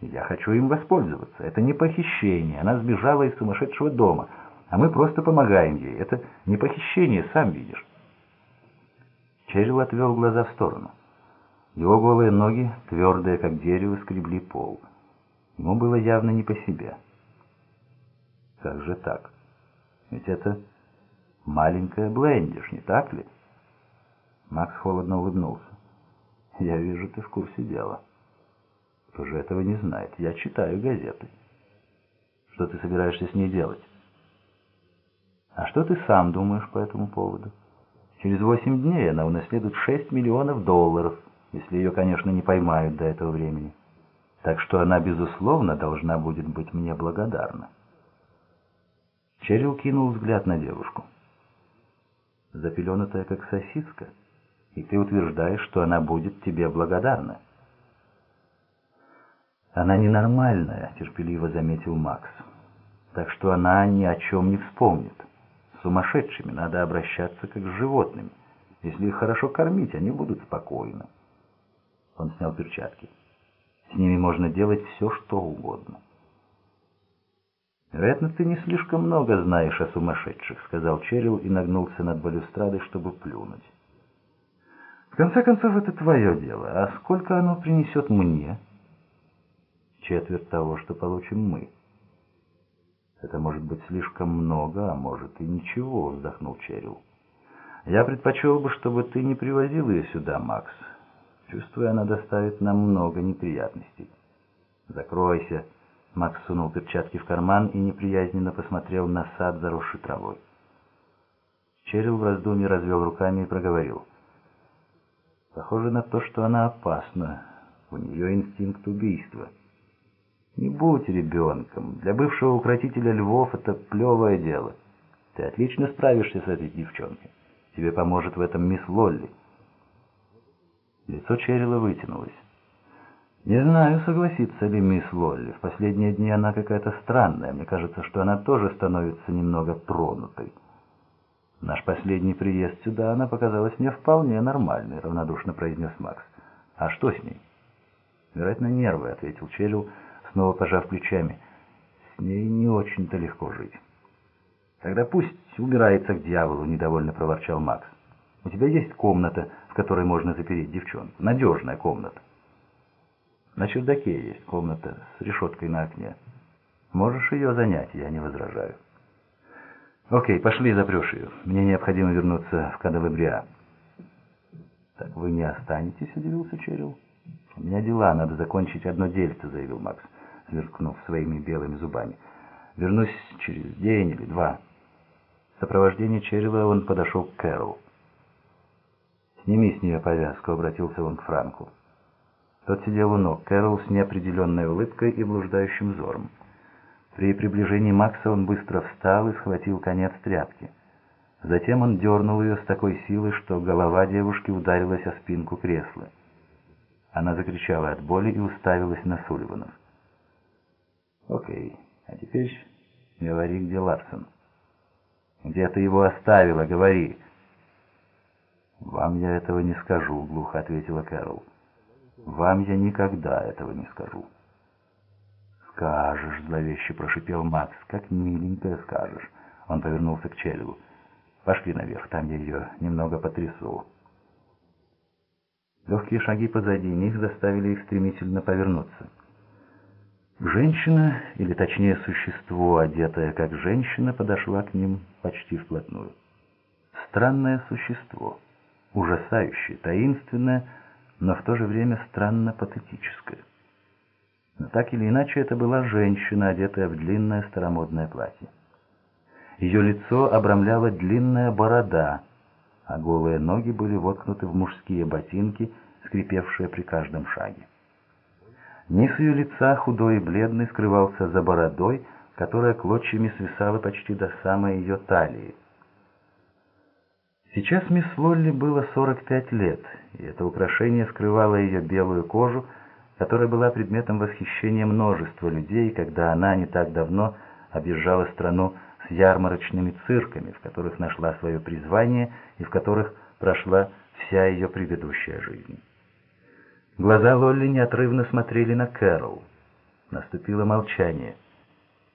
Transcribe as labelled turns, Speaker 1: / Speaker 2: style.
Speaker 1: Я хочу им воспользоваться. Это не похищение. Она сбежала из сумасшедшего дома, а мы просто помогаем ей. Это не похищение, сам видишь. Черил отвел глаза в сторону. Его голые ноги, твердые как дерево, скребли пол. Ему было явно не по себе. Как же так? Ведь это маленькая Блендиш, не так ли? Макс холодно улыбнулся. Я вижу, ты в курсе дела. Кто же этого не знает? Я читаю газеты. Что ты собираешься с ней делать? А что ты сам думаешь по этому поводу? Через восемь дней она унаследует шесть миллионов долларов, если ее, конечно, не поймают до этого времени. Так что она, безусловно, должна будет быть мне благодарна. Черил кинул взгляд на девушку. Запеленутая, как сосиска, и ты утверждаешь, что она будет тебе благодарна. «Она ненормальная», — терпеливо заметил Макс. «Так что она ни о чем не вспомнит. С сумасшедшими надо обращаться как с животными. Если их хорошо кормить, они будут спокойны». Он снял перчатки. «С ними можно делать все, что угодно». «Вероятно, ты не слишком много знаешь о сумасшедших», — сказал Черил и нагнулся над балюстрадой, чтобы плюнуть. «В конце концов, это твое дело. А сколько оно принесет мне?» Четверть того, что получим мы. Это может быть слишком много, а может и ничего, вздохнул Черил. Я предпочел бы, чтобы ты не привозил ее сюда, Макс. Чувствую, она доставит нам много неприятностей. Закройся. Макс сунул перчатки в карман и неприязненно посмотрел на сад, заросший травой. Черил в раздумье развел руками и проговорил. Похоже на то, что она опасна. У нее инстинкт убийства. Не будь ребенком. Для бывшего укротителя львов это плевое дело. Ты отлично справишься с этой девчонкой. Тебе поможет в этом мисс Лолли. Лицо Черрила вытянулось. Не знаю, согласится ли мисс Лолли. В последние дни она какая-то странная. Мне кажется, что она тоже становится немного тронутой. Наш последний приезд сюда она показалась мне вполне нормальной, равнодушно произнес Макс. А что с ней? Вероятно, нервы, ответил Черрил, снова пожав плечами. С ней не очень-то легко жить. «Тогда пусть убирается к дьяволу», — недовольно проворчал Макс. «У тебя есть комната, в которой можно запереть девчонку? Надежная комната». «На чердаке есть комната с решеткой на окне. Можешь ее занять, я не возражаю». «Окей, пошли, запрешь ее. Мне необходимо вернуться в Кадалабриа». «Так вы не останетесь?» — удивился Черил. «У меня дела, надо закончить одно дельце», — заявил Макс сверкнув своими белыми зубами. «Вернусь через день или два». В сопровождении Черрила он подошел к Кэрол. «Сними с нее повязку», — обратился он к Франку. Тот сидел у ног Кэрол с неопределенной улыбкой и блуждающим взором. При приближении Макса он быстро встал и схватил конец тряпки. Затем он дернул ее с такой силой, что голова девушки ударилась о спинку кресла. Она закричала от боли и уставилась на Сулливанов. Окей, а теперь говори, где Ларсон. Где ты его оставила, говори. Вам я этого не скажу, глухо ответила Кэрол. Вам я никогда этого не скажу. «Скажешь», — зловеще прошипел Макс, — «как миленькая скажешь». Он повернулся к Челеву. «Пошли наверх, там я ее немного потрясу». Легкие шаги позади них заставили их стремительно повернуться. Женщина, или точнее существо, одетое как женщина, подошла к ним почти вплотную. Странное существо, ужасающее, таинственное, но в то же время странно патетическое. Но так или иначе это была женщина, одетая в длинное старомодное платье. Ее лицо обрамляла длинная борода, а голые ноги были воткнуты в мужские ботинки, скрипевшие при каждом шаге. Низ ее лица, худой и бледный, скрывался за бородой, которая клочьями свисала почти до самой ее талии. Сейчас мисс Лолли было 45 лет, и это украшение скрывало ее белую кожу, которая была предметом восхищения множества людей, когда она не так давно объезжала страну с ярмарочными цирками, в которых нашла свое призвание и в которых прошла вся ее предыдущая жизнь. Глаза Лолли неотрывно смотрели на Кэрол. Наступило молчание.